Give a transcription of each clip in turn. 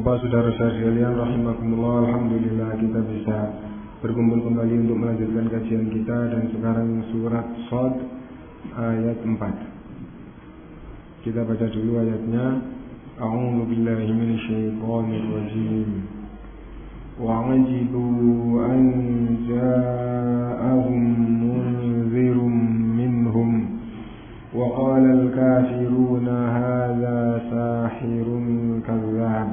Bapak-bapak saudara-saudara sekalian rahimakumullah alhamdulillah kita bisa berkumpul kembali untuk melanjutkan kajian kita dan sekarang surat Sad ayat 4. Kita baca dulu ayatnya. A'udzu billahi minasyaitonir rajim. وعجبوا أن جاءهم منذر منهم وقال الكافرون هذا ساحر كذاب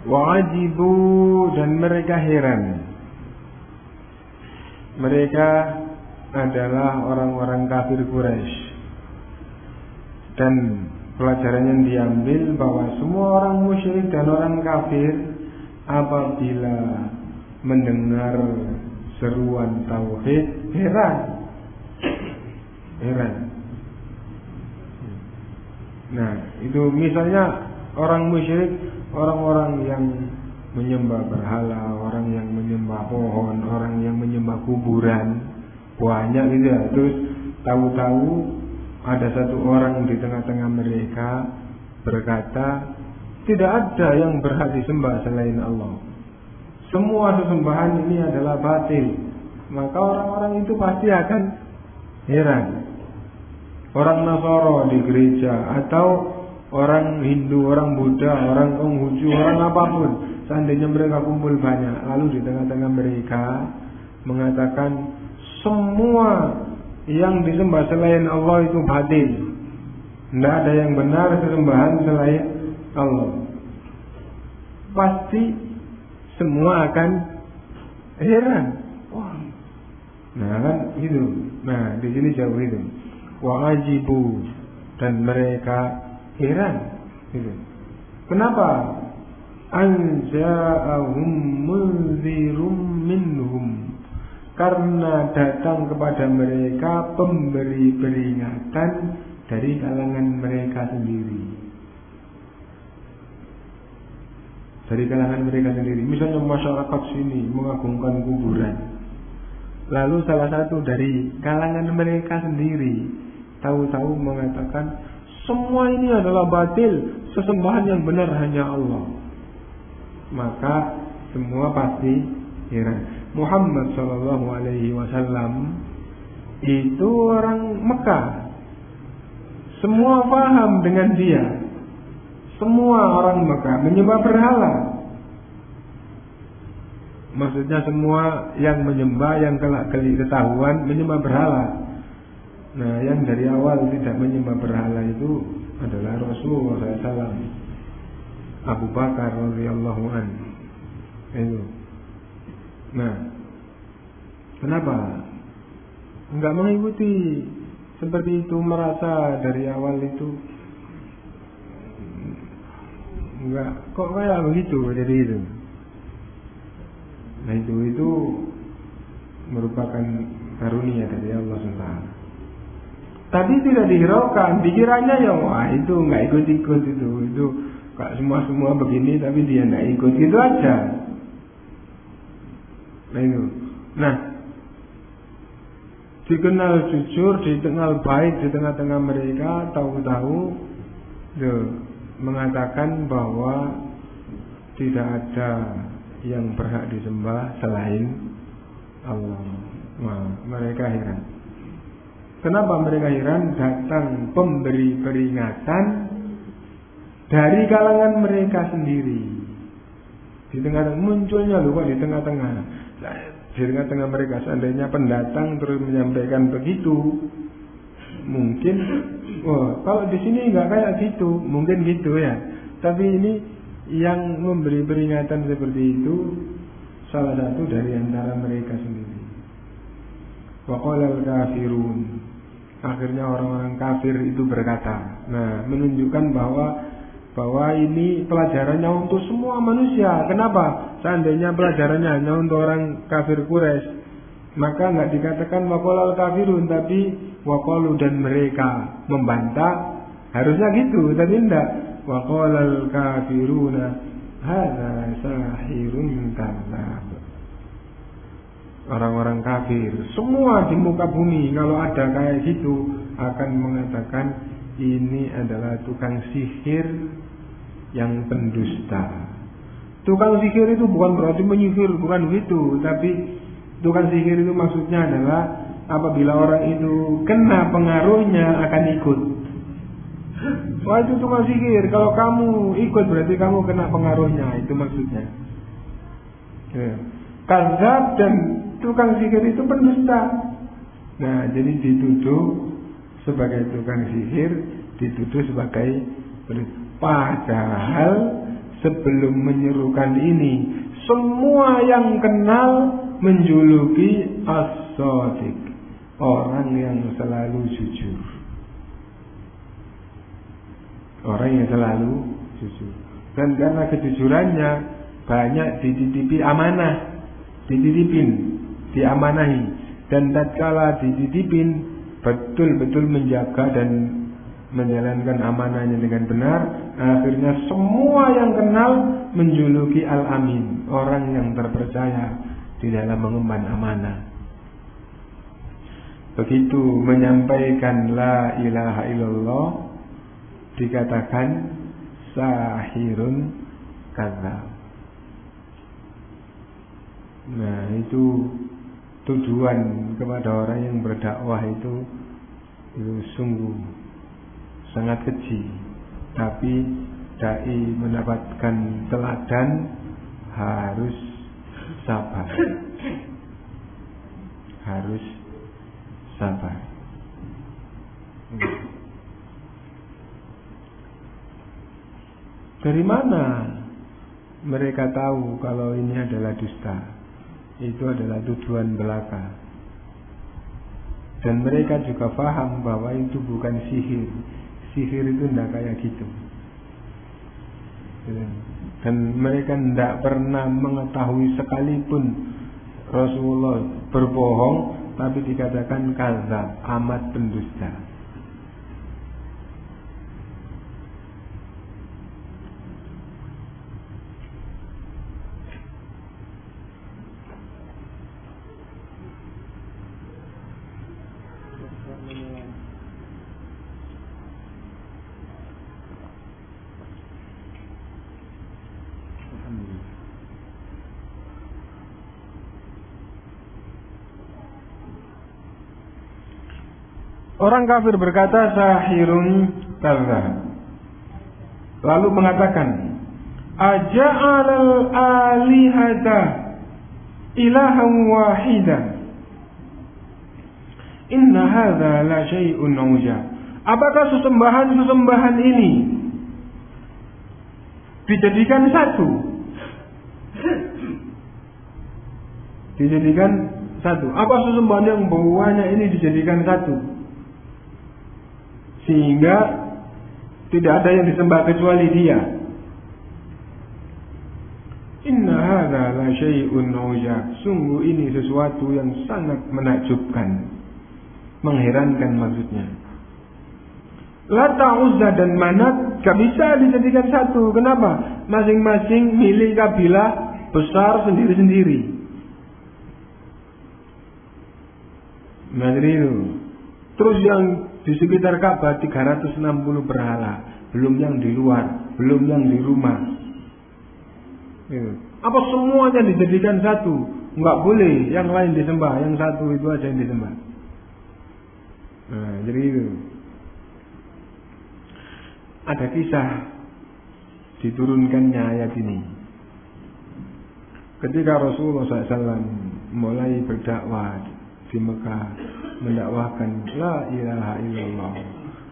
Wajibu dan mereka heran. Mereka adalah orang-orang kafir Quraisy. Dan pelajaran yang diambil bahwa semua orang musyrik dan orang kafir Apabila mendengar seruan tauhid heran. Heran. Nah itu misalnya orang musyrik orang-orang yang menyembah berhala, orang yang menyembah pohon, orang yang menyembah kuburan, banyak gitu ya. Terus tahu-tahu ada satu orang di tengah-tengah mereka berkata, tidak ada yang berhak disembah selain Allah. Semua sesembahan ini adalah batil. Maka orang-orang itu pasti akan heran. Orang Nasoro di gereja atau orang Hindu, orang Buddha, orang Konghucu, orang apa pun, seandainya mereka kumpul banyak, lalu di tengah-tengah mereka mengatakan semua yang disembah selain Allah itu batil. Tidak ada yang benar sesembahan selain Allah. Pasti semua akan heran. Nah kan itu. Nah di sini jauh itu. Wa ajibu dan mereka heran. Gitu. Kenapa? Anja'ahum munzirum minhum karena datang kepada mereka pemberi peringatan dari kalangan mereka sendiri. Dari kalangan mereka sendiri. Misalnya masyarakat sini mengagungkan kuburan. Lalu salah satu dari kalangan mereka sendiri tahu-tahu mengatakan semua ini adalah batil, sesembahan yang benar hanya Allah. Maka semua pasti heran. Muhammad Shallallahu Alaihi Wasallam itu orang Mekah. Semua paham dengan dia. Semua orang Mekah menyembah berhala. Maksudnya semua yang menyembah, yang kelak ketahuan menyembah berhala. Nah, yang dari awal tidak menyembah berhala itu adalah Rasulullah SAW. Abu Bakar radhiyallahu. Itu. Nah, kenapa? Enggak mengikuti seperti itu merasa dari awal itu enggak kok kayak begitu jadi itu. Nah itu itu merupakan karunia dari Allah SWT. Tapi tidak dihiraukan, dikiranya ya wah itu nggak ikut-ikut itu, itu kak semua semua begini tapi dia nggak ikut gitu aja. Nah itu. Nah, dikenal jujur, dikenal baik di tengah-tengah mereka, tahu-tahu mengatakan bahwa tidak ada yang berhak disembah selain Allah. Nah, mereka heran. Kenapa mereka heran? Datang pemberi peringatan dari kalangan mereka sendiri. Di tengah munculnya lupa di tengah-tengah di tengah-tengah mereka seandainya pendatang terus menyampaikan begitu, mungkin, wah kalau di sini nggak kayak gitu, mungkin gitu ya. Tapi ini yang memberi peringatan seperti itu salah satu dari antara mereka sendiri. Waqala kafirun Akhirnya orang-orang kafir itu berkata. Nah, menunjukkan bahwa bahwa ini pelajarannya untuk semua manusia. Kenapa? Seandainya pelajarannya hanya untuk orang kafir Quraisy, maka nggak dikatakan wakolal kafirun, tapi wakolu dan mereka membantah. Harusnya gitu, tapi tidak. Wakolal kafiruna hada sahirun kadzab. Orang-orang kafir, semua di muka bumi kalau ada kayak gitu akan mengatakan ini adalah tukang sihir yang pendusta. Tukang sihir itu bukan berarti menyihir, bukan begitu, tapi tukang sihir itu maksudnya adalah apabila orang itu kena pengaruhnya akan ikut. Wah itu tukang sihir, kalau kamu ikut berarti kamu kena pengaruhnya, itu maksudnya. Ya. Kazab dan tukang sihir itu pendusta. Nah, jadi dituduh sebagai tukang sihir dituduh sebagai padahal sebelum menyerukan ini semua yang kenal menjuluki as orang yang selalu jujur. Orang yang selalu jujur. Dan karena kejujurannya banyak dititipi amanah dititipin diamanahi dan tatkala dititipin betul-betul menjaga dan menjalankan amanahnya dengan benar, akhirnya semua yang kenal menjuluki Al-Amin, orang yang terpercaya di dalam mengemban amanah. Begitu menyampaikan la ilaha illallah dikatakan sahirun kadzab. Nah, itu tujuan kepada orang yang berdakwah itu itu sungguh sangat kecil tapi dai mendapatkan teladan harus sabar. Harus sabar. Dari mana mereka tahu kalau ini adalah dusta? Itu adalah tujuan belaka. Dan mereka juga paham bahwa itu bukan sihir. Sihir itu tidak kayak gitu. Dan mereka tidak pernah mengetahui sekalipun Rasulullah berbohong, tapi dikatakan kazab, amat pendusta. Orang kafir berkata sahirun kaza. Lalu mengatakan, Aja'alal alihata ilahan wahida. Inna hadha la syai'un uja. Apakah sesembahan-sesembahan ini dijadikan satu? Dijadikan satu. Apa sesembahan yang banyak ini dijadikan satu? Sehingga tidak ada yang disembah kecuali dia. Inna hadza la syai'un Sungguh ini sesuatu yang sangat menakjubkan. Mengherankan maksudnya. Lata Uzza dan Manat gak bisa dijadikan satu. Kenapa? Masing-masing milik kabilah besar sendiri-sendiri. Itu. Terus yang di sekitar Ka'bah 360 berhala, belum yang di luar, belum yang di rumah. Gitu. Apa semuanya dijadikan satu? Enggak boleh yang lain disembah, yang satu itu aja yang disembah. Nah, jadi itu. Ada kisah diturunkannya ayat ini. Ketika Rasulullah SAW mulai berdakwah di Mekah, mendakwahkan la ilaha illallah.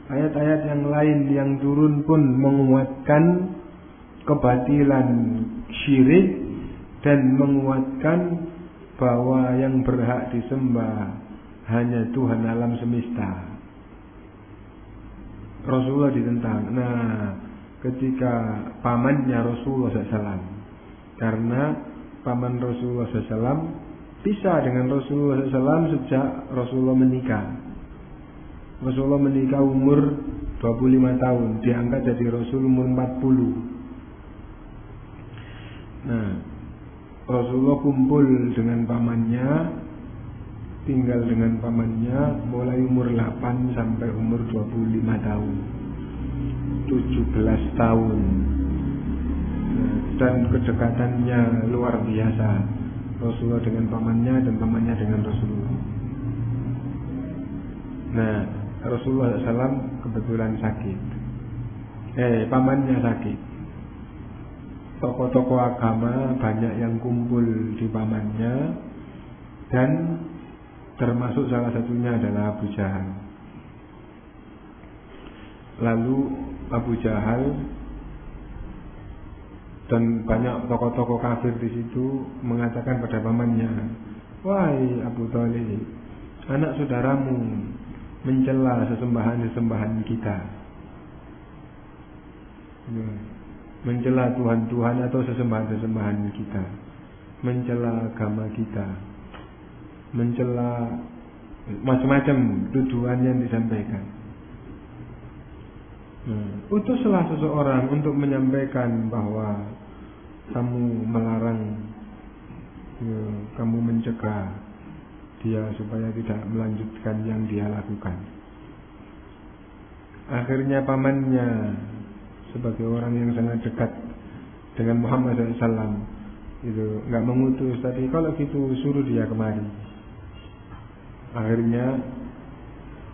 Ayat-ayat yang lain yang turun pun menguatkan kebatilan syirik dan menguatkan bahwa yang berhak disembah hanya Tuhan alam semesta. Rasulullah ditentang. Nah, ketika pamannya Rasulullah SAW, karena paman Rasulullah SAW Bisa dengan Rasulullah SAW sejak Rasulullah menikah. Rasulullah menikah umur 25 tahun, diangkat jadi Rasul umur 40. Nah, Rasulullah kumpul dengan pamannya, tinggal dengan pamannya mulai umur 8 sampai umur 25 tahun. 17 tahun. Nah, dan kedekatannya luar biasa Rasulullah dengan pamannya dan pamannya dengan Rasulullah. Nah, Rasulullah SAW kebetulan sakit. Eh, pamannya sakit. Tokoh-tokoh agama banyak yang kumpul di pamannya dan termasuk salah satunya adalah Abu Jahal. Lalu Abu Jahal dan banyak tokoh-tokoh kafir di situ mengatakan pada pamannya, "Wahai Abu Thalib, anak saudaramu mencela sesembahan-sesembahan kita." Mencela Tuhan-Tuhan atau sesembahan-sesembahan kita, mencela agama kita, mencela macam-macam tuduhan yang disampaikan. Hmm. Utuslah seseorang untuk menyampaikan bahwa kamu melarang, ya, kamu mencegah dia supaya tidak melanjutkan yang dia lakukan. Akhirnya pamannya sebagai orang yang sangat dekat dengan Muhammad SAW itu nggak mengutus tadi kalau gitu suruh dia kemari. Akhirnya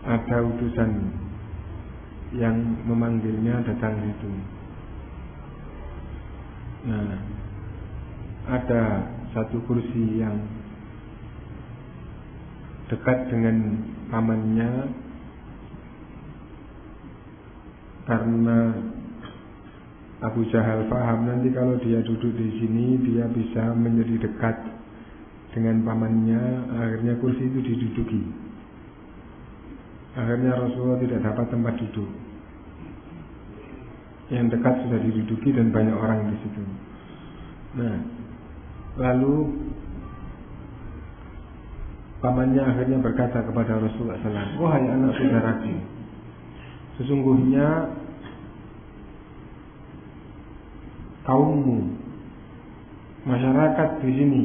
ada utusan yang memanggilnya datang itu. Nah, ada satu kursi yang dekat dengan pamannya karena Abu Jahal paham. Nanti kalau dia duduk di sini dia bisa menjadi dekat dengan pamannya akhirnya kursi itu diduduki. Akhirnya Rasulullah tidak dapat tempat duduk yang dekat sudah diduduki dan banyak orang di situ nah lalu pamannya akhirnya berkata kepada Rasulullah SAW wahai anak saudaraku sesungguhnya kaummu, masyarakat di sini.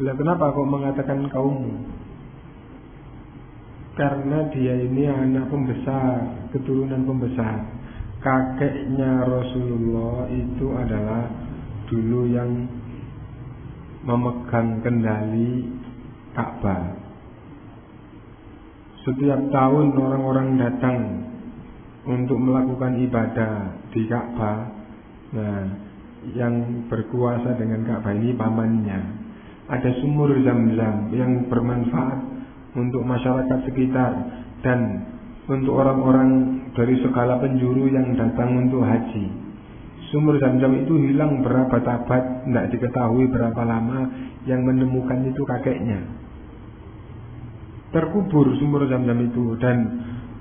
Bila kenapa kok mengatakan kaummu? Karena dia ini anak pembesar, keturunan pembesar. Kakeknya Rasulullah itu adalah dulu yang memegang kendali Ka'bah. Setiap tahun orang-orang datang untuk melakukan ibadah di Ka'bah. Nah, yang berkuasa dengan Ka'bah ini pamannya. Ada sumur zam-zam yang bermanfaat untuk masyarakat sekitar dan untuk orang-orang dari segala penjuru yang datang untuk haji. Sumur zam-zam itu hilang berapa tabat, tidak diketahui berapa lama yang menemukan itu kakeknya. Terkubur sumur zam-zam itu dan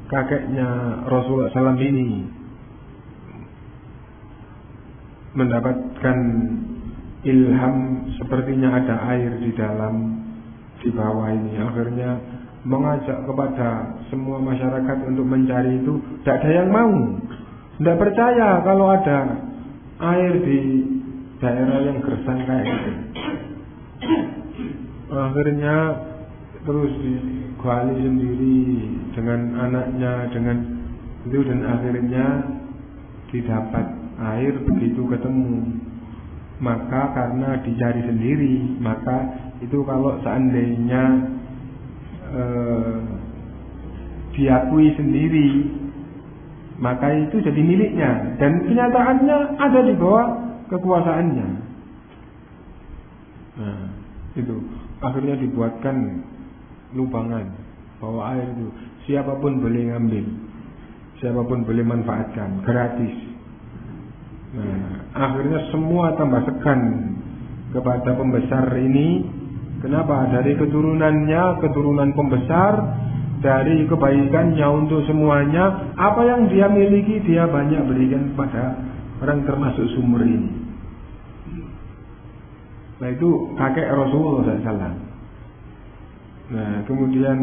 kakeknya Rasulullah SAW ini mendapatkan ilham sepertinya ada air di dalam di bawah ini akhirnya mengajak kepada semua masyarakat untuk mencari itu. Tidak ada yang mau. Tidak percaya kalau ada air di daerah yang gersang kayak gitu. Akhirnya terus digali sendiri dengan anaknya dengan itu dan akhirnya didapat air begitu ketemu. Maka karena dicari sendiri maka itu kalau seandainya eh, diakui sendiri. Maka itu jadi miliknya. Dan kenyataannya ada di bawah kekuasaannya. Nah itu. Akhirnya dibuatkan lubangan bahwa air itu. Siapa pun boleh ngambil. Siapa pun boleh manfaatkan. Gratis. Nah, akhirnya semua tambah segan kepada pembesar ini. Kenapa? Dari keturunannya, keturunan pembesar, dari kebaikannya untuk semuanya, apa yang dia miliki dia banyak berikan kepada orang termasuk sumur ini. Nah itu kakek Rasulullah SAW. Nah kemudian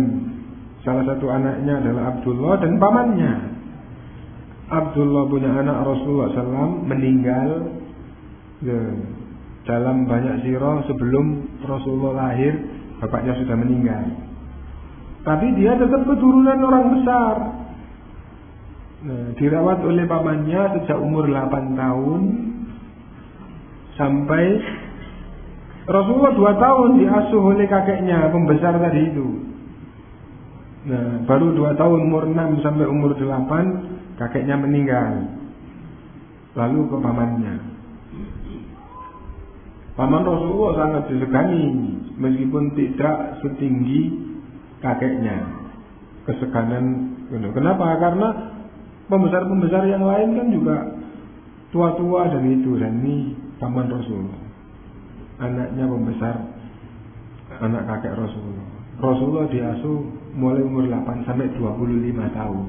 salah satu anaknya adalah Abdullah dan pamannya. Abdullah punya anak Rasulullah SAW meninggal ya, dalam banyak sirah sebelum Rasulullah lahir bapaknya sudah meninggal tapi dia tetap keturunan orang besar nah, dirawat oleh pamannya sejak umur 8 tahun sampai Rasulullah 2 tahun diasuh oleh kakeknya pembesar tadi itu nah baru 2 tahun umur 6 sampai umur 8 kakeknya meninggal. Lalu ke pamannya. Paman Rasulullah sangat disegani meskipun tidak setinggi kakeknya. Keseganan Kenapa? Karena pembesar-pembesar yang lain kan juga tua-tua dan itu dan ini paman Rasulullah. Anaknya pembesar anak kakek Rasulullah. Rasulullah diasuh mulai umur 8 sampai 25 tahun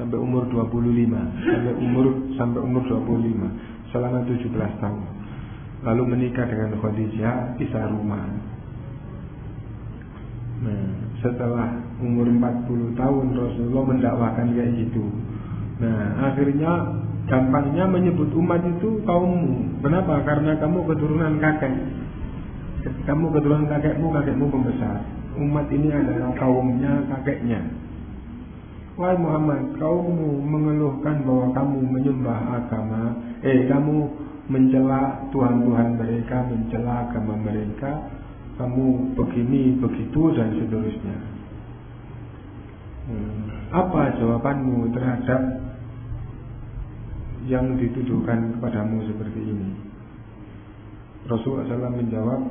sampai umur 25 sampai umur sampai umur 25 selama 17 tahun lalu menikah dengan Khadijah di rumah. Nah setelah umur 40 tahun Rasulullah mendakwakan kayak gitu nah akhirnya gampangnya menyebut umat itu kaummu. Kenapa? Karena kamu keturunan kakek. Kamu keturunan kakekmu kakekmu pembesar. Umat ini adalah kaumnya kakeknya. Wahai Muhammad, kaummu mengeluhkan bahwa kamu menyembah agama, eh kamu mencela Tuhan-Tuhan mereka, mencela agama mereka, kamu begini, begitu dan seterusnya. Hmm. Apa jawabanmu terhadap yang dituduhkan kepadamu seperti ini? Rasulullah SAW menjawab,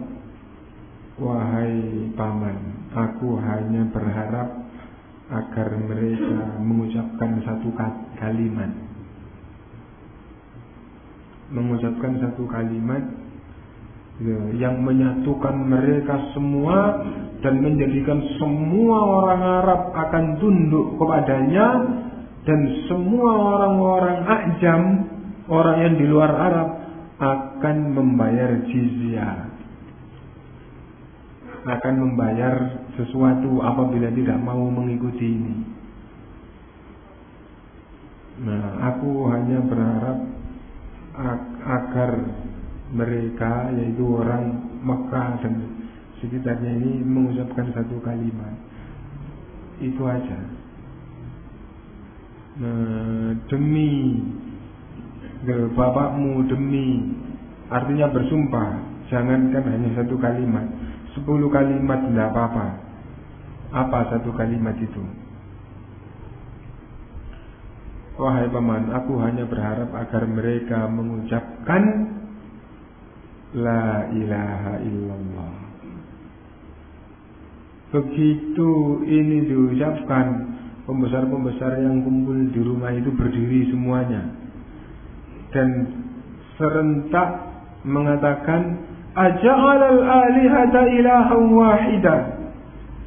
Wahai paman, aku hanya berharap agar mereka mengucapkan satu kalimat mengucapkan satu kalimat ya, yang menyatukan mereka semua dan menjadikan semua orang Arab akan tunduk kepadanya dan semua orang-orang ajam orang yang di luar Arab akan membayar jizyah akan membayar sesuatu apabila tidak mau mengikuti ini. Nah, aku hanya berharap agar mereka yaitu orang Mekah dan sekitarnya ini mengucapkan satu kalimat. Itu aja. Nah, demi bapakmu demi artinya bersumpah jangankan hanya satu kalimat Sepuluh kalimat tidak apa-apa. Apa satu kalimat itu? Wahai paman, aku hanya berharap agar mereka mengucapkan La ilaha illallah. Begitu ini diucapkan Pembesar-pembesar yang kumpul di rumah itu berdiri semuanya. Dan serentak mengatakan Aja'al al-alihata ilaha wahida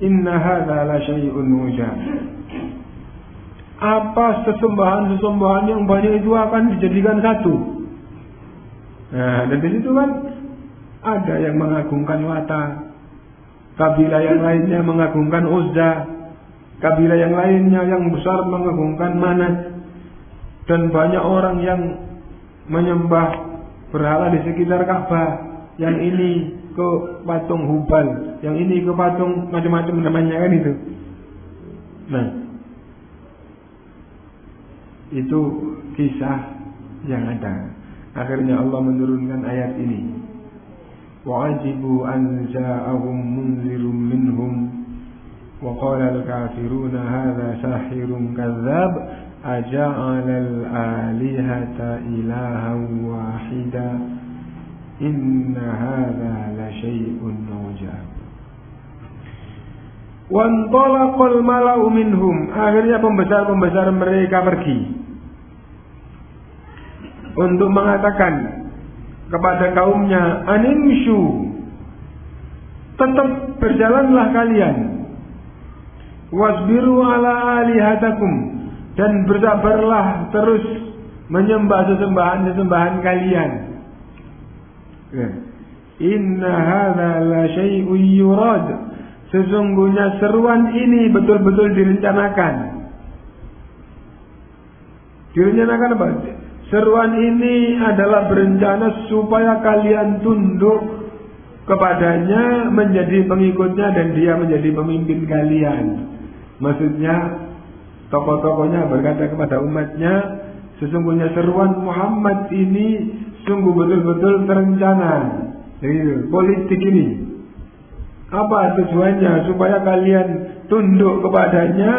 Inna hadha la syai'un mujah apa sesembahan-sesembahan yang banyak itu akan dijadikan satu. Nah, dan di situ kan ada yang mengagungkan Wata, kabilah yang lainnya mengagungkan Uzza, kabilah yang lainnya yang besar mengagungkan Manat, dan banyak orang yang menyembah berhala di sekitar Ka'bah yang ini ke patung hubal, yang ini ke patung macam-macam namanya kan itu. Nah, itu kisah yang ada. Akhirnya Allah menurunkan ayat ini. Wa'ajibu an ja'ahum munzirun minhum وقال الكافرون هذا ساحر كذاب أجعل الآلهة إلها واحدا Inna hadha la syai'un ujab. Wantalaqal mala'u minhum. Akhirnya pembesar-pembesar mereka pergi. Untuk mengatakan kepada kaumnya, Animshu. Tetap berjalanlah kalian. Wasbiru ala alihatakum. Dan bersabarlah terus menyembah sesembahan-sesembahan kalian Ya. Inna hadza la syai'un yurad. Sesungguhnya seruan ini betul-betul direncanakan. Direncanakan apa? Seruan ini adalah berencana supaya kalian tunduk kepadanya menjadi pengikutnya dan dia menjadi pemimpin kalian. Maksudnya tokoh-tokohnya berkata kepada umatnya, sesungguhnya seruan Muhammad ini sungguh betul-betul terencana. Jadi politik ini. Apa tujuannya? Supaya kalian tunduk kepadanya,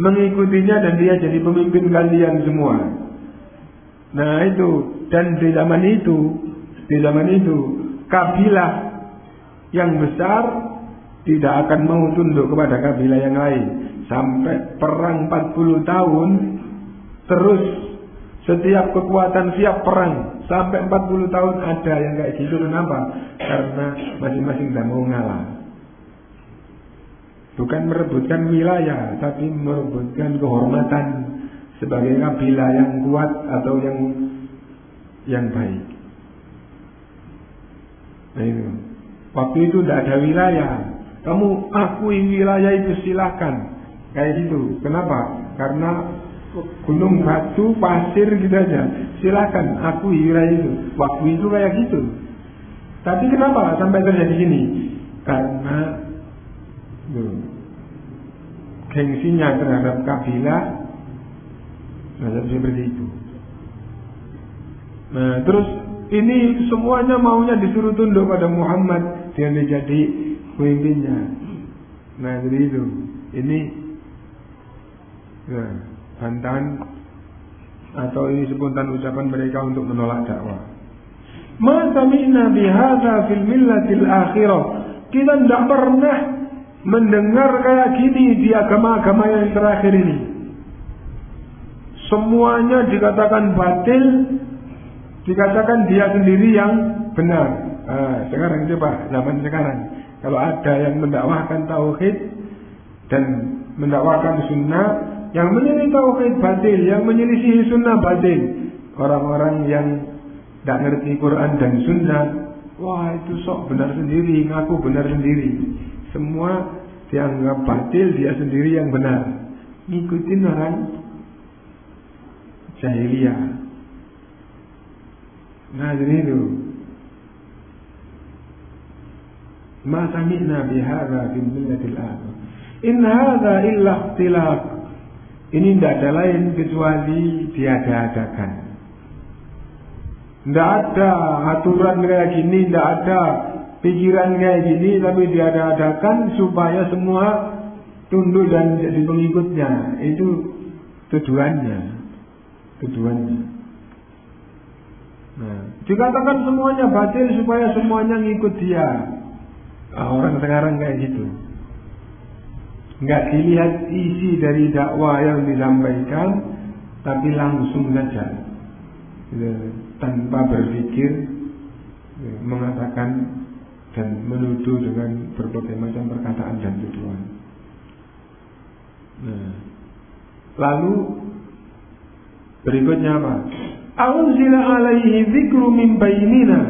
mengikutinya dan dia jadi pemimpin kalian semua. Nah itu. Dan di zaman itu, di zaman itu kabilah yang besar tidak akan mau tunduk kepada kabilah yang lain. Sampai perang 40 tahun terus setiap kekuatan siap perang. Sampai 40 tahun ada yang kayak gitu. Kenapa? Karena masing-masing tidak mau ngalah. Bukan merebutkan wilayah, tapi merebutkan kehormatan sebagai kabilah yang kuat atau yang yang baik. Nah. Waktu itu tidak ada wilayah. Kamu akui wilayah itu silahkan. Kayak gitu. Kenapa? Karena gunung batu pasir gitu aja silakan aku wilayah itu waktu itu kayak gitu tapi kenapa sampai terjadi gini karena tuh, gengsinya terhadap kabilah nah, seperti itu nah terus ini semuanya maunya disuruh tunduk pada Muhammad dia menjadi pemimpinnya nah jadi itu ini nah bantahan atau ini spontan ucapan mereka untuk menolak dakwah. Ma sami'na bihadza fil millatil akhirah. Kita tidak pernah mendengar kayak gini di agama-agama yang terakhir ini. Semuanya dikatakan batil, Dikatakan dia sendiri yang benar. Nah, sekarang coba zaman sekarang. Kalau ada yang mendakwahkan tauhid dan mendakwahkan sunnah, yang menyelisih tauhid batil, yang menyelisih sunnah batil, orang-orang yang tidak ngerti Quran dan sunnah, wah itu sok benar sendiri, ngaku benar sendiri. Semua dianggap batil, dia sendiri yang benar. Ngikutin orang jahiliyah. Nah jadi itu. Ma sami'na bihara fi millatil akhir. In hadha illa ikhtilaf. Ini tidak ada lain kecuali diada-adakan. Tidak ada aturan kayak gini, tidak ada pikiran kayak gini, tapi diada-adakan supaya semua tunduk dan jadi pengikutnya. Itu tujuannya. Tujuannya. Nah, dikatakan semuanya batil supaya semuanya ngikut dia. Nah, orang sekarang kayak gitu. Nggak dilihat isi dari dakwah yang disampaikan, tapi langsung saja. Ya, tanpa berpikir, ya, mengatakan dan menuduh dengan berbagai macam perkataan dan tuduhan. Nah, lalu berikutnya apa? Aunzila alaihi dzikru min bainina.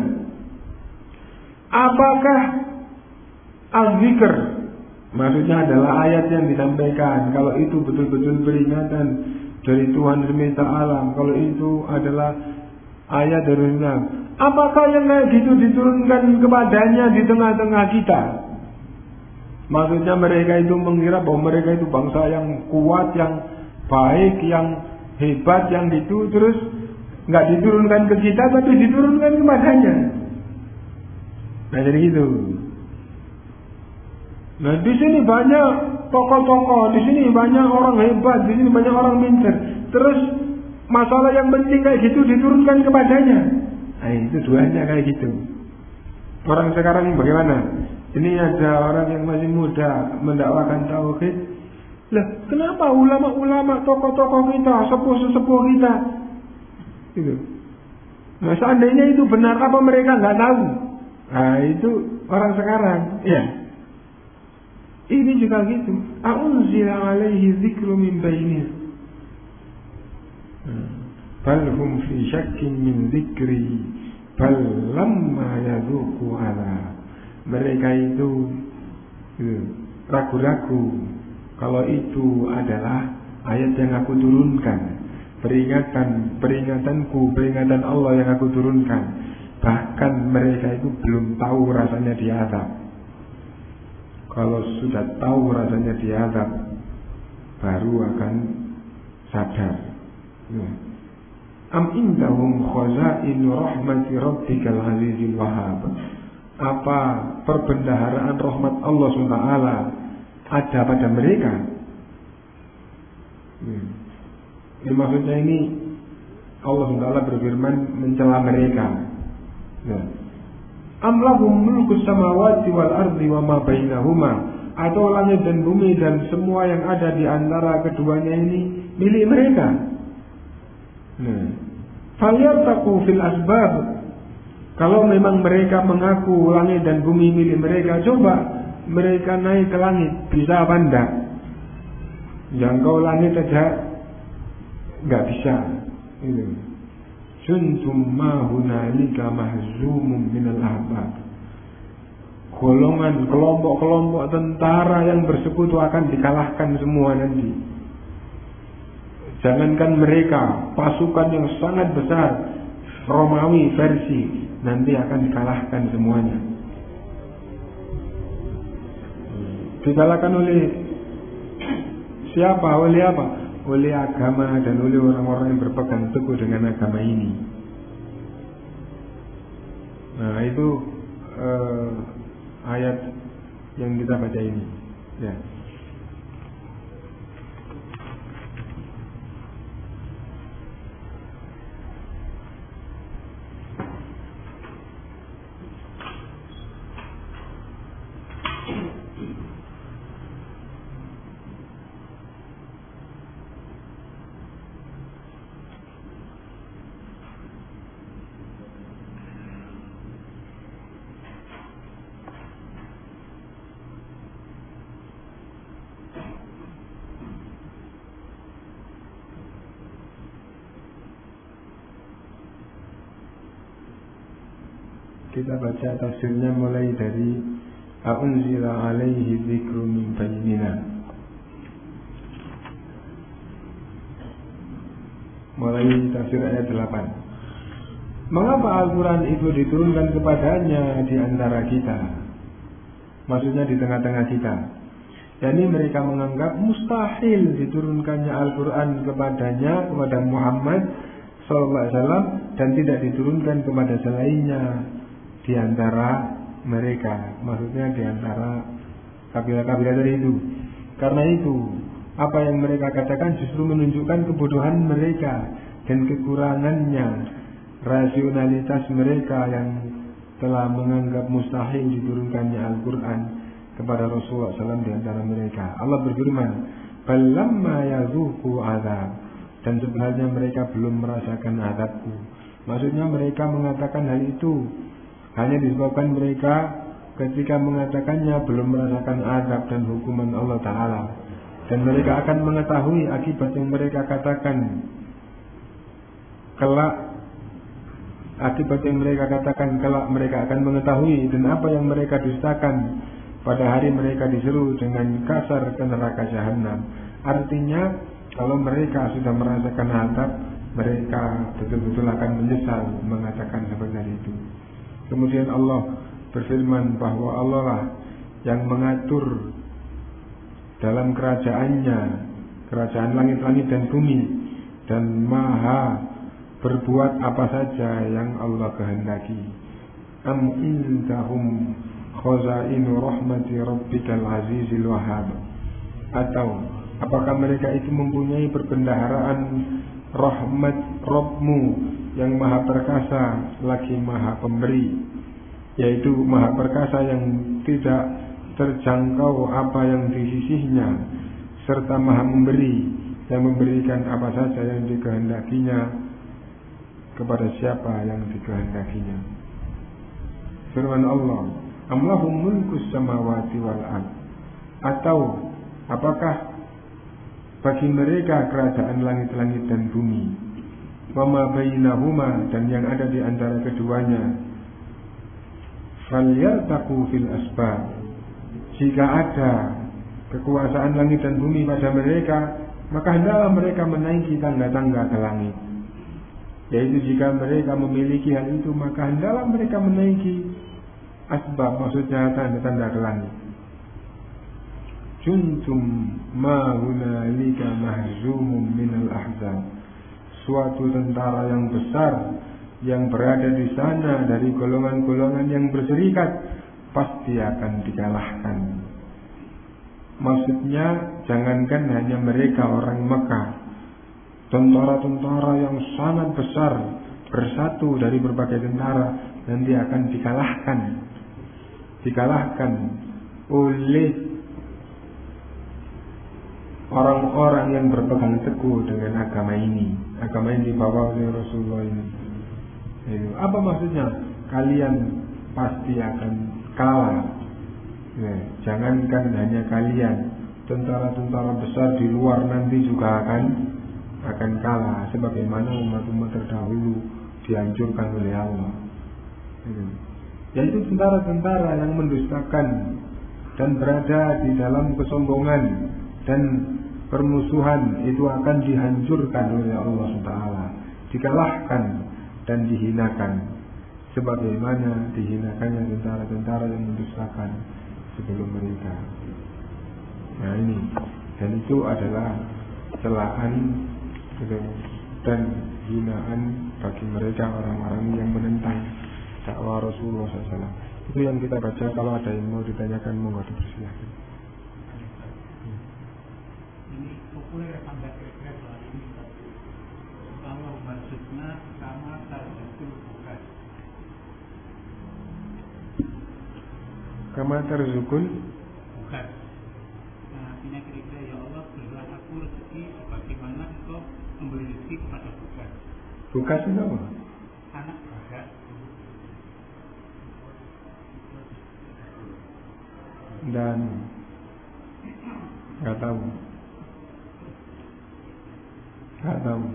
Apakah az-zikr Maksudnya adalah ayat yang disampaikan. Kalau itu betul-betul peringatan dari Tuhan semesta alam. Kalau itu adalah ayat dari Islam. Apakah yang kayak gitu diturunkan kepadanya di tengah-tengah kita? Maksudnya mereka itu mengira bahwa mereka itu bangsa yang kuat, yang baik, yang hebat, yang itu terus nggak diturunkan ke kita, tapi diturunkan kepadanya. Nah jadi itu. Nah di sini banyak tokoh-tokoh, di sini banyak orang hebat, di sini banyak orang pintar. Terus masalah yang penting kayak gitu diturunkan kepadanya. Nah itu duanya kayak gitu. Orang sekarang bagaimana? Ini ada orang yang masih muda mendakwakan tauhid. Lah, kenapa ulama-ulama, tokoh-tokoh kita, sepuh-sepuh kita, itu. Nah, seandainya itu benar apa mereka nggak tahu? Nah, itu orang sekarang, ya. Ini juga gitu. A'unzila alaihi dzikru min bainih. Bal hum fi syakkin min dzikri. Bal lamma ala. Mereka itu ragu-ragu kalau itu adalah ayat yang aku turunkan. Peringatan, peringatanku, peringatan Allah yang aku turunkan. Bahkan mereka itu belum tahu rasanya diazab. Kalau sudah tahu rasanya diadab, baru akan sadar. Ya. Am indahum khazain rahmati rabbikal azizil wahab. Apa perbendaharaan rahmat Allah SWT ada pada mereka? Ya. Ini maksudnya ini Allah SWT berfirman mencela mereka. Ya. Am lahum mulku samawati wal ardi wa ma bainahuma atau langit dan bumi dan semua yang ada di antara keduanya ini milik mereka. Nah, fil asbab. Kalau memang mereka mengaku langit dan bumi milik mereka, coba mereka naik ke langit, bisa apa enggak? Jangkau langit saja nggak bisa. Ini. Juntum ma hunalika mahzumum minal ahbab. Golongan, kelompok-kelompok tentara yang bersekutu akan dikalahkan semua nanti. Jangankan mereka, pasukan yang sangat besar, Romawi versi, nanti akan dikalahkan semuanya. Dikalahkan oleh siapa? Oleh apa? oleh agama dan oleh orang-orang yang berpegang teguh dengan agama ini. Nah itu uh, ayat yang kita baca ini. Ya. Kita baca tafsirnya mulai dari A'unzila alaihi dzikru min bayyina Mulai tafsir ayat 8 Mengapa Al-Quran itu diturunkan kepadanya di antara kita? Maksudnya di tengah-tengah kita. Yani mereka menganggap mustahil diturunkannya Al-Quran kepadanya, kepada Muhammad SAW dan tidak diturunkan kepada selainnya di antara mereka. Maksudnya di antara kabilah-kabilah dari itu. Karena itu, apa yang mereka katakan justru menunjukkan kebodohan mereka dan kekurangannya rasionalitas mereka yang telah menganggap mustahil diturunkannya Al-Quran kepada Rasulullah SAW di antara mereka. Allah berfirman, "Balamma yazuku azab." Dan sebenarnya mereka belum merasakan azabku. Maksudnya mereka mengatakan hal itu hanya disebabkan mereka ketika mengatakannya belum merasakan azab dan hukuman Allah Ta'ala. Dan mereka akan mengetahui akibat yang mereka katakan kelak akibat yang mereka katakan kelak mereka akan mengetahui dan apa yang mereka dustakan pada hari mereka diseru dengan kasar ke neraka jahanam. Artinya kalau mereka sudah merasakan azab, mereka betul-betul akan menyesal mengatakan seperti itu. Kemudian Allah berfirman bahwa Allah lah yang mengatur dalam kerajaannya, kerajaan langit-langit dan bumi, dan maha berbuat apa saja yang Allah kehendaki. Am indahum khazainu rahmati rabbikal azizil wahhab atau apakah mereka itu mempunyai perbendaharaan rahmat Rabbmu yang maha perkasa lagi maha pemberi. Yaitu maha perkasa yang tidak terjangkau apa yang di sisinya serta maha memberi yang memberikan apa saja yang dikehendakinya kepada siapa yang dikehendakinya. Firman Allah amlahum mulkus samawati wal ard. Atau apakah bagi mereka kerajaan langit-langit dan bumi. Wama bainahuma dan yang ada di antara keduanya. Falyartaku fil asbab. Jika ada kekuasaan langit dan bumi pada mereka maka hendaklah mereka menaiki tangga-tangga ke langit. Yaitu jika mereka memiliki hal itu maka hendaklah mereka menaiki asbab maksudnya tanda-tanda ke langit juntum ma hunalika mahzumum minal ahzab. Suatu tentara yang besar yang berada di sana dari golongan-golongan yang berserikat pasti akan dikalahkan. Maksudnya jangankan hanya mereka orang Mekah tentara-tentara yang sangat besar bersatu dari berbagai tentara nanti akan dikalahkan. Dikalahkan oleh orang-orang yang berpegang teguh dengan agama ini, agama yang dibawa oleh Rasulullah ini. Itu. Apa maksudnya? Kalian pasti akan kalah. Ya, jangankan hanya kalian, tentara-tentara besar di luar nanti juga akan akan kalah sebagaimana umat-umat terdahulu dihancurkan oleh Allah. Itu. Yaitu tentara-tentara yang mendustakan dan berada di dalam kesombongan dan permusuhan itu akan dihancurkan oleh Allah Subhanahu dikalahkan dan dihinakan sebagaimana dihinakannya tentara-tentara yang mendustakan sebelum mereka. Nah ini dan itu adalah celaan dan hinaan bagi mereka orang-orang yang menentang dakwah Rasulullah SAW. Itu yang kita baca. Kalau ada yang mau ditanyakan, mau dipersilahkan. Populer sampai kira-kira soal ini kalau maksudnya sama terjun bukan. Kama terzukun bukan. Nah artinya kira-kira ya Allah berilah aku rezeki sebagaimana engkau memberi rezeki kepada bukan bukan itu apa? anak bagat dan nggak tahu Gak tahu.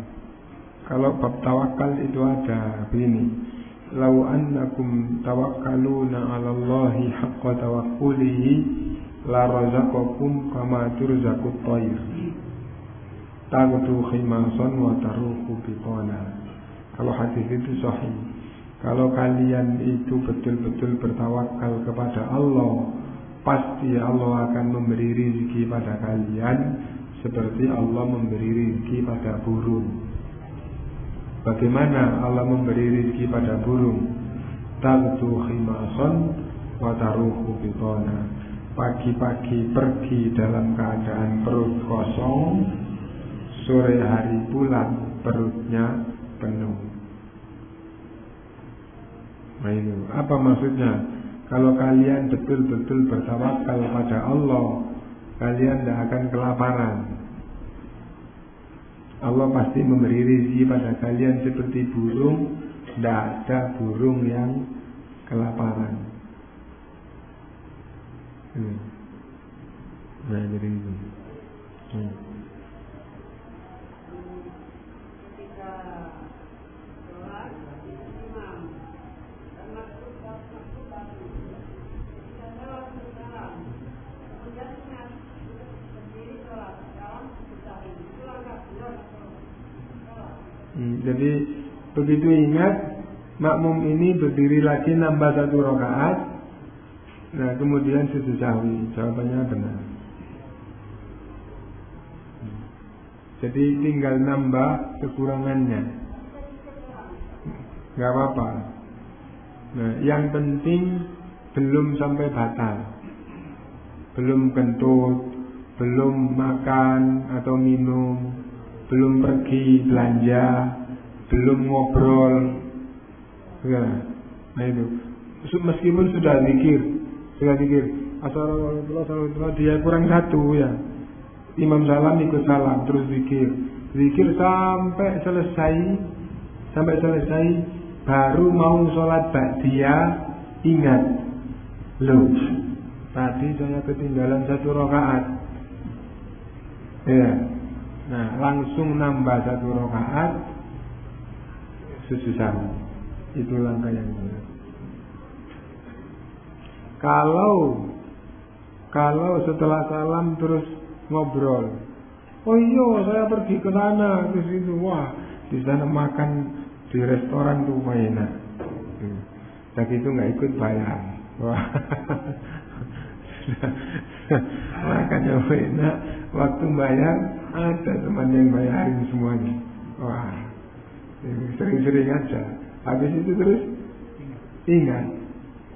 Kalau bab tawakal itu ada begini. lau annakum tawakkaluna 'ala Allahi haqqa tawakkulihi la razaqakum kama turzaqut tayr taghdu khimasan wa taruhu bitana kalau hadis itu sahih kalau kalian itu betul-betul bertawakal kepada Allah pasti Allah akan memberi rezeki pada kalian seperti Allah memberi rezeki pada burung Bagaimana Allah memberi rezeki pada burung? Tagdu khimason wa taruhu bitona. Pagi-pagi pergi dalam keadaan perut kosong, sore hari pulang perutnya penuh. Nah apa maksudnya? Kalau kalian betul-betul bertawakal pada Allah, kalian tidak akan kelaparan. Allah pasti memberi rezeki pada kalian seperti burung. Tidak ada burung yang kelaparan. Hmm. Nah, jadi. Hmm. Hmm, jadi begitu ingat makmum ini berdiri lagi nambah satu rakaat. Nah kemudian sujud sahwi jawabannya benar. Hmm. Jadi tinggal nambah kekurangannya. Gak apa-apa. Nah, yang penting belum sampai batal. Belum kentut, belum makan atau minum, belum pergi belanja, belum ngobrol. Ya, nah itu. Meskipun sudah zikir, sudah zikir, Assalamualaikum dia kurang satu ya. Imam salam ikut salam terus zikir. Zikir sampai selesai, sampai selesai baru mau sholat dia ingat loh tadi saya ketinggalan satu rakaat ya Nah, langsung nambah satu rakaat susah. Itu langkah yang benar. Kalau kalau setelah salam terus ngobrol, oh iya saya pergi ke sana ke situ, wah di sana makan di restoran tuh enak. Hmm. Jadi itu nggak ikut bayar. Wah. Makanya enak waktu bayar ada teman yang bayarin semuanya. Wah, sering-sering aja. Habis itu terus ingat.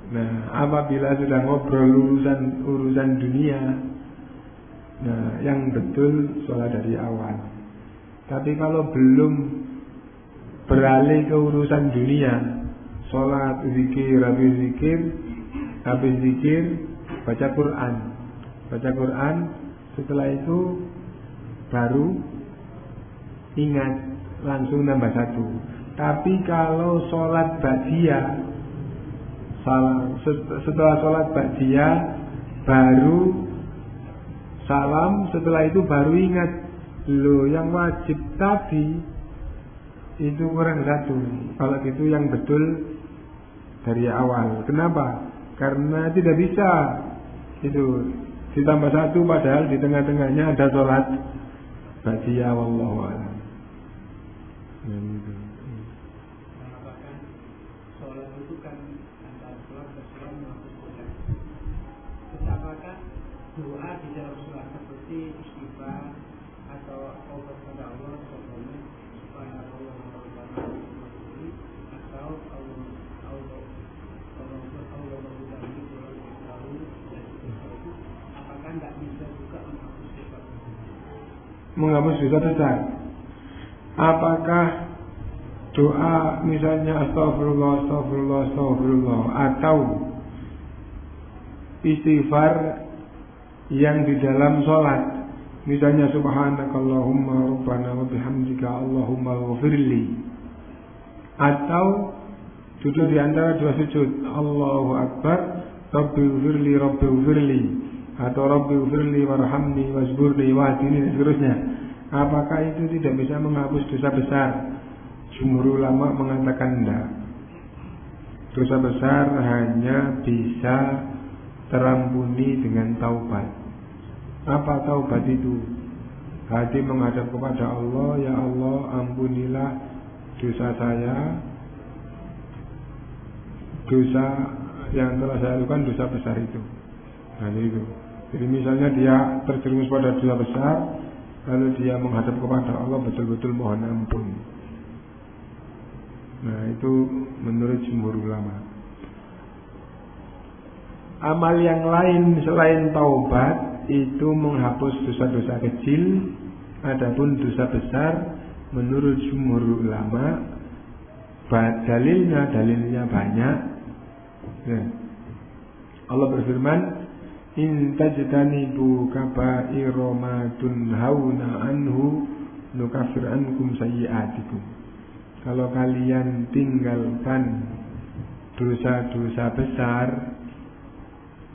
Nah, apabila sudah ngobrol urusan urusan dunia, nah yang betul sholat dari awal. Tapi kalau belum beralih ke urusan dunia, sholat, zikir, habis zikir, habis zikir, baca Quran, baca Quran, setelah itu baru ingat langsung nambah satu. Tapi kalau sholat badia, setelah sholat badia baru salam, setelah itu baru ingat lo yang wajib tadi itu kurang satu. Kalau itu yang betul dari awal. Kenapa? Karena tidak bisa itu ditambah satu padahal di tengah-tengahnya ada sholat Badiya wallahu a'lam. Ya, gitu. Kan doa di dalam seperti istighfar atau Allah kepada Allah sebelumnya supaya Allah atau Allah Allah Allah Allah apakah tidak bisa juga menghapus sifat menghapus dosa besar. Apakah doa misalnya astagfirullah, astagfirullah, astagfirullah atau istighfar yang di dalam sholat? Misalnya subhanakallahumma rabbana wa bihamdika allahumma ghafirli atau duduk di antara dua sujud. Allahu akbar rabbi ghafirli rabbi ghafirli atau Rabbi ufirli warhamni wasburni wahdini dan seterusnya. Apakah itu tidak bisa menghapus dosa besar? Jumhur ulama mengatakan tidak. Dosa besar hanya bisa terampuni dengan taubat. Apa taubat itu? Hati menghadap kepada Allah, ya Allah ampunilah dosa saya, dosa yang telah saya lakukan dosa besar itu. Nah itu. Jadi misalnya dia terjerumus pada dosa besar, lalu dia menghadap kepada Allah betul-betul mohon ampun. Nah itu menurut jumhur ulama. Amal yang lain selain taubat itu menghapus dosa-dosa kecil, adapun dosa besar menurut jumhur ulama dalilnya dalilnya banyak. Ya. Allah berfirman, In tajtanibu kaba'ira ma tunhauna anhu nukafir ankum sayyi'atikum. Kalau kalian tinggalkan dosa-dosa besar,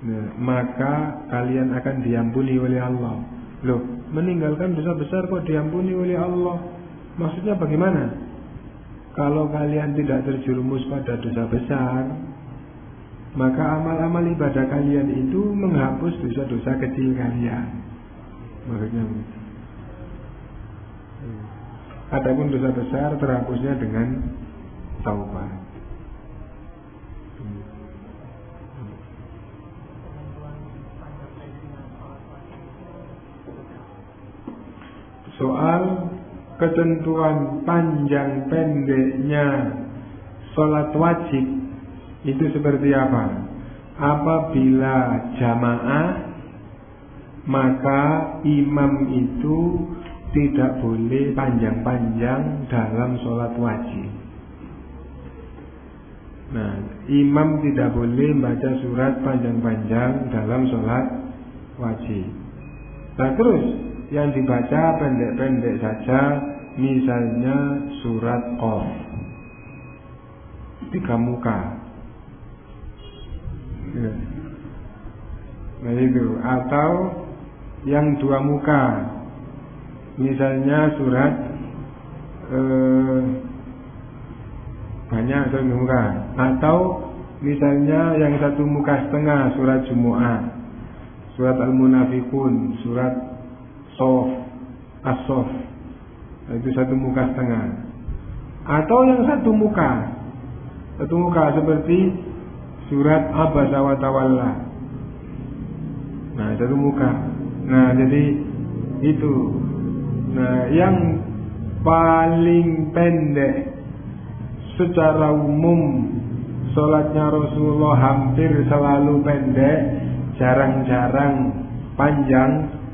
nah, maka kalian akan diampuni oleh Allah. Loh, meninggalkan dosa besar kok diampuni oleh Allah? Maksudnya bagaimana? Kalau kalian tidak terjerumus pada dosa besar, maka amal-amal ibadah kalian itu menghapus dosa-dosa kecil kalian. Maksudnya begitu. Adapun dosa besar terhapusnya dengan taubat. Soal ketentuan panjang pendeknya sholat wajib itu seperti apa? Apabila jamaah maka imam itu tidak boleh panjang-panjang dalam sholat wajib. Nah, imam tidak boleh baca surat panjang-panjang dalam sholat wajib. Nah terus yang dibaca pendek-pendek saja, misalnya surat Qaf tiga muka. Nah itu. Atau yang dua muka, misalnya surat eh, banyak satu muka, atau misalnya yang satu muka setengah surat Jumu'ah, surat Al-Munafikun, surat Sof, As-Sof, nah, itu satu muka setengah, atau yang satu muka, satu muka seperti surat Abasa wa Tawalla. Nah, satu muka. Nah, jadi itu. Nah, yang paling pendek secara umum sholatnya Rasulullah hampir selalu pendek, jarang-jarang panjang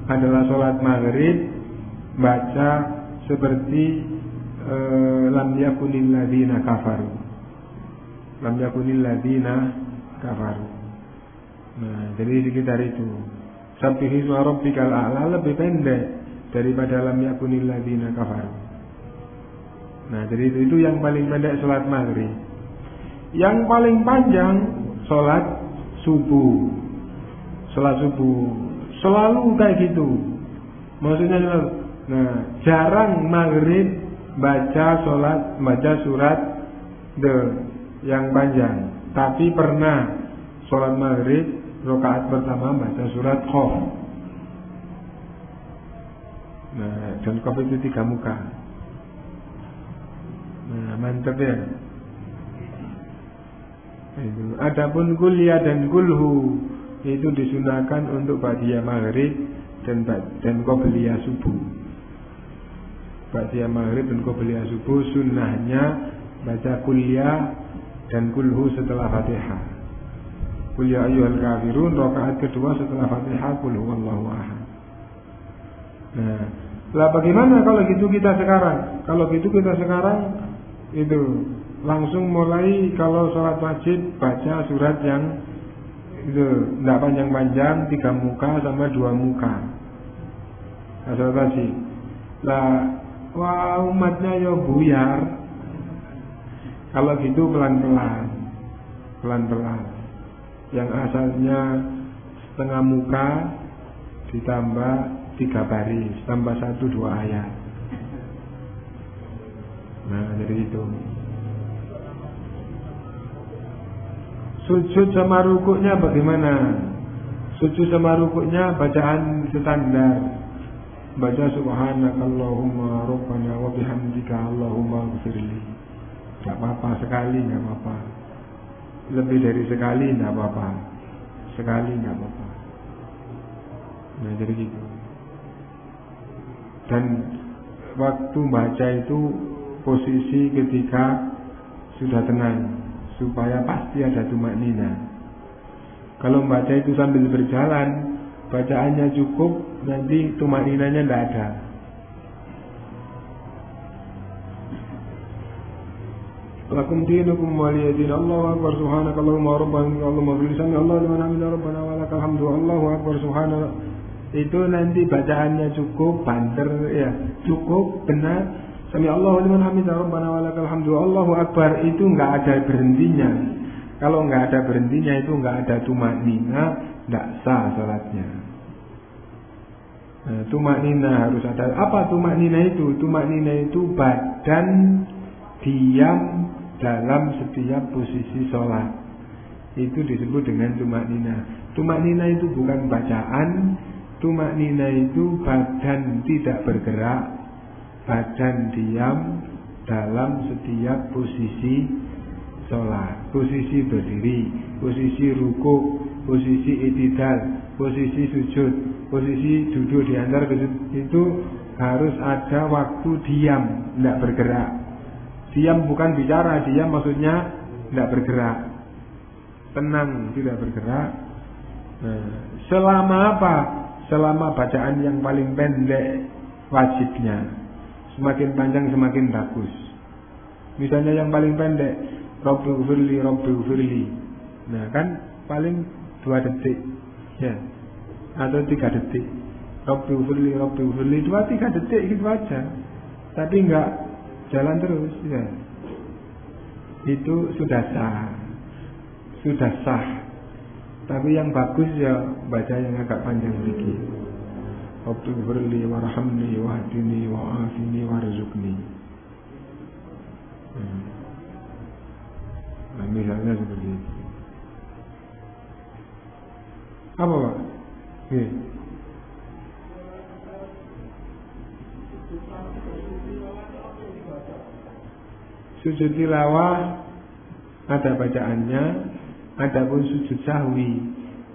adalah sholat maghrib baca seperti uh, lam yakunil ladina kafaru lam yakunil ladina kafaru. Nah, jadi sekitar itu. Sampai hisma rabbikal a'la lebih pendek daripada lam yakunil ladina kafaru. Nah, jadi itu, itu yang paling pendek sholat maghrib. Yang paling panjang sholat subuh. Sholat subuh selalu kayak gitu. Maksudnya Nah, jarang maghrib baca sholat baca surat the yang panjang. Tapi pernah sholat maghrib rakaat pertama baca surat Qaf. Nah, dan Qaf itu tiga muka. Nah, mantap ya. Itu. Adapun kuliah dan kulhu itu disunahkan untuk badiah maghrib dan dan qobliyah subuh. Badiah maghrib dan qobliyah subuh sunnahnya baca kuliah dan kulhu setelah Fatihah. Kul ya ayyuhal kafirun rakaat kedua setelah Fatihah kul huwallahu ahad. Nah, lah bagaimana kalau gitu kita sekarang? Kalau gitu kita sekarang itu langsung mulai kalau sholat wajib baca surat yang itu tidak panjang-panjang tiga muka sama dua muka. Nah, sholat wajib. Lah, wah umatnya ya buyar, kalau gitu pelan-pelan, pelan-pelan. Yang asalnya setengah muka ditambah tiga baris, tambah satu dua ayat. Nah, dari itu. Sujud sama rukuknya bagaimana? Sujud sama rukuknya bacaan standar. Baca subhanakallahumma rabbana wa bihamdika Allahumma ghfirli. Enggak apa-apa sekali enggak apa-apa. Lebih dari sekali enggak apa-apa. Sekali enggak apa-apa. Nah, jadi gitu. Dan waktu baca itu posisi ketika sudah tenang supaya pasti ada tumak nina. Kalau membaca itu sambil berjalan, bacaannya cukup, nanti tumak ninanya tidak ada. Lakum dinukum waliyadin Allahu Akbar subhanaka Allahumma rabbana Allahumma fil sami Allah liman hamida rabbana wa lakal hamdu. Allahu Akbar subhanaka itu nanti bacaannya cukup banter ya. Cukup benar. Sami Allah liman hamida rabbana wa lakal hamdu. Allahu Akbar itu enggak ada berhentinya. Kalau nggak ada berhentinya itu nggak ada tumak nina, nggak sah sholatnya. Nah, tumak nina harus ada. Apa tumak nina itu? Tumak nina itu badan diam dalam setiap posisi sholat. Itu disebut dengan tumak nina. Tumak nina itu bukan bacaan. Tumak nina itu badan tidak bergerak, badan diam dalam setiap posisi sholat, posisi berdiri, posisi ruku, posisi itidal, posisi sujud, posisi duduk di antara itu harus ada waktu diam, tidak bergerak. Diam bukan bicara, diam maksudnya tidak bergerak. Tenang, tidak bergerak. Nah, selama apa? Selama bacaan yang paling pendek wajibnya. Semakin panjang semakin bagus. Misalnya yang paling pendek Robbi ufirli, Robbi ufirli. Nah kan paling dua detik, ya, atau tiga detik. Robbi ufirli, Robbi ufirli, dua tiga detik gitu aja. Tapi enggak jalan terus, ya. Itu sudah sah, sudah sah. Tapi yang bagus ya baca yang agak panjang sedikit. Rabbi firli warhamni wahdini wa'afini warzuqni. Hmm. Nah, misalnya seperti itu. Apa Pak? Oke. Sujud tilawah ada bacaannya, ada pun sujud sahwi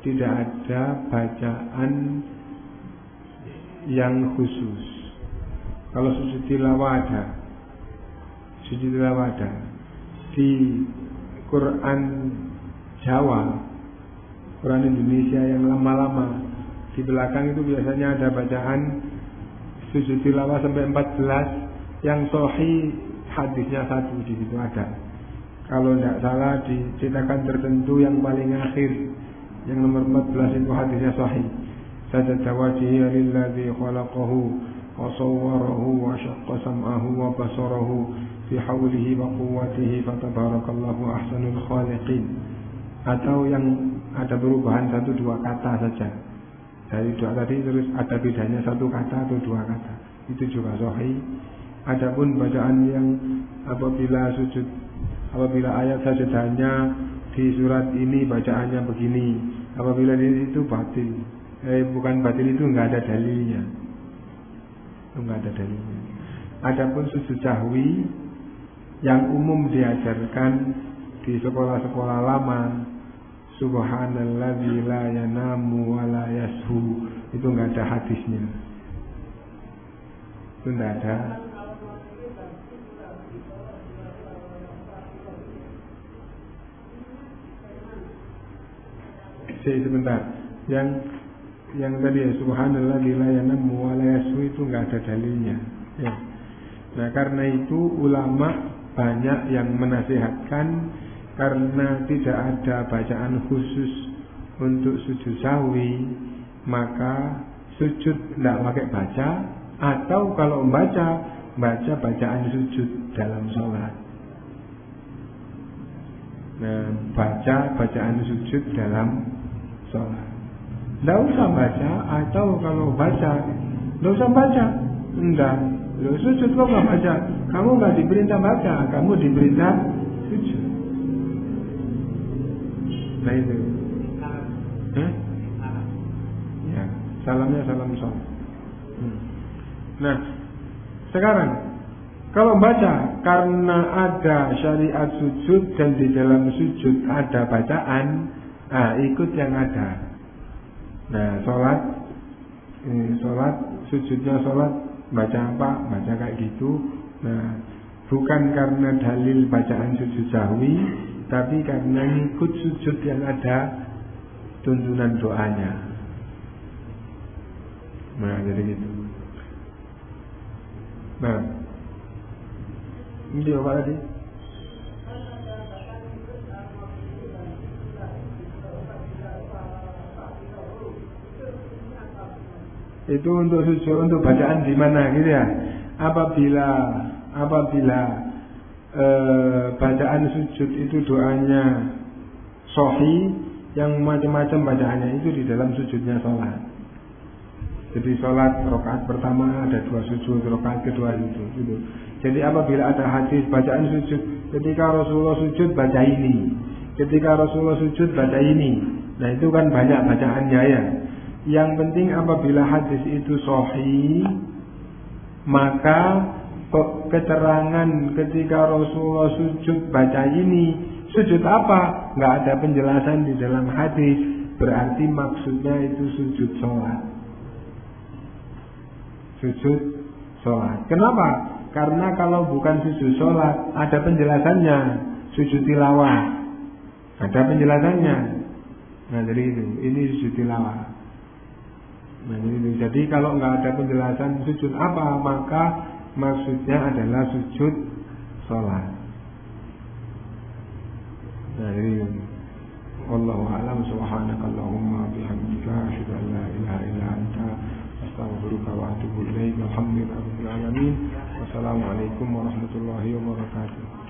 tidak ada bacaan yang khusus. Kalau sujud tilawah ada, sujud tilawah ada di Quran Jawa, Quran Indonesia yang lama-lama. Di belakang itu biasanya ada bacaan sujud tilawah sampai 14 yang sohi hadisnya satu di situ ada. Kalau tidak salah di cetakan tertentu yang paling akhir yang nomor 14 itu hadisnya sahih. Sajada wajhihi lilladzi khalaqahu wa sawwarahu wa syaqqa sam'ahu wa basarahu fi haulihi wa quwwatihi fatabarakallahu ahsanul khaliqin atau yang ada perubahan satu dua kata saja dari dua tadi terus ada bedanya satu kata atau dua kata itu juga sahih adapun bacaan yang apabila sujud apabila ayat sajadahnya di surat ini bacaannya begini apabila di itu batil. Eh bukan batil itu enggak ada dalilnya. Enggak ada dalilnya. Adapun sujud sahwi yang umum diajarkan di sekolah-sekolah lama Subhanalladzi la yanamu wa la yashu itu enggak ada hadisnya. Itu enggak ada Saya sebentar. Yang yang tadi ya subhanallah la yanamu wa la yashu itu enggak ada dalilnya. Ya. Nah karena itu ulama banyak yang menasihatkan karena tidak ada bacaan khusus untuk sujud sawi maka sujud tidak pakai baca atau kalau membaca baca bacaan sujud dalam sholat. Nah baca bacaan sujud dalam sholat tidak usah baca atau kalau baca tidak usah baca enggak Loh, sujud kok nggak baca? Kamu nggak diperintah baca, kamu diperintah sujud. Nah itu. Salam. Ya, salamnya salam sholat. Hmm. Nah, sekarang kalau baca karena ada syariat sujud dan di dalam sujud ada bacaan, ah ikut yang ada. Nah, sholat, ini sholat, sujudnya sholat, baca apa? Baca kayak gitu. Nah, bukan karena dalil bacaan sujud sahwi, tapi karena ikut sujud yang ada tuntunan doanya. Nah, jadi gitu. Nah, ini apa tadi? Itu untuk sujud untuk bacaan di mana gitu ya? Apabila apabila e, bacaan sujud itu doanya sohi yang macam-macam bacaannya itu di dalam sujudnya sholat. Jadi sholat rokaat pertama ada dua sujud, rokaat kedua itu. Gitu. Jadi apabila ada hadis bacaan sujud, ketika Rasulullah sujud baca ini, ketika Rasulullah sujud baca ini. Nah itu kan banyak bacaannya ya. Yang penting apabila hadis itu sahih, maka keterangan ketika Rasulullah sujud baca ini, sujud apa? Nggak ada penjelasan di dalam hadis. Berarti maksudnya itu sujud sholat. Sujud sholat. Kenapa? Karena kalau bukan sujud sholat, ada penjelasannya. Sujud tilawah. Ada penjelasannya. Nah jadi itu, ini sujud tilawah. Nah, ini. Jadi kalau nggak ada penjelasan sujud apa, maka maksudnya adalah sujud sholat. Nah, ini. Wallahu a'lam subhanaka Allahumma bihamdika asyhadu an la ilaha illa anta astaghfiruka wa atubu ilaik. Alhamdulillahirabbil alamin. Wassalamualaikum warahmatullahi wabarakatuh.